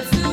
the.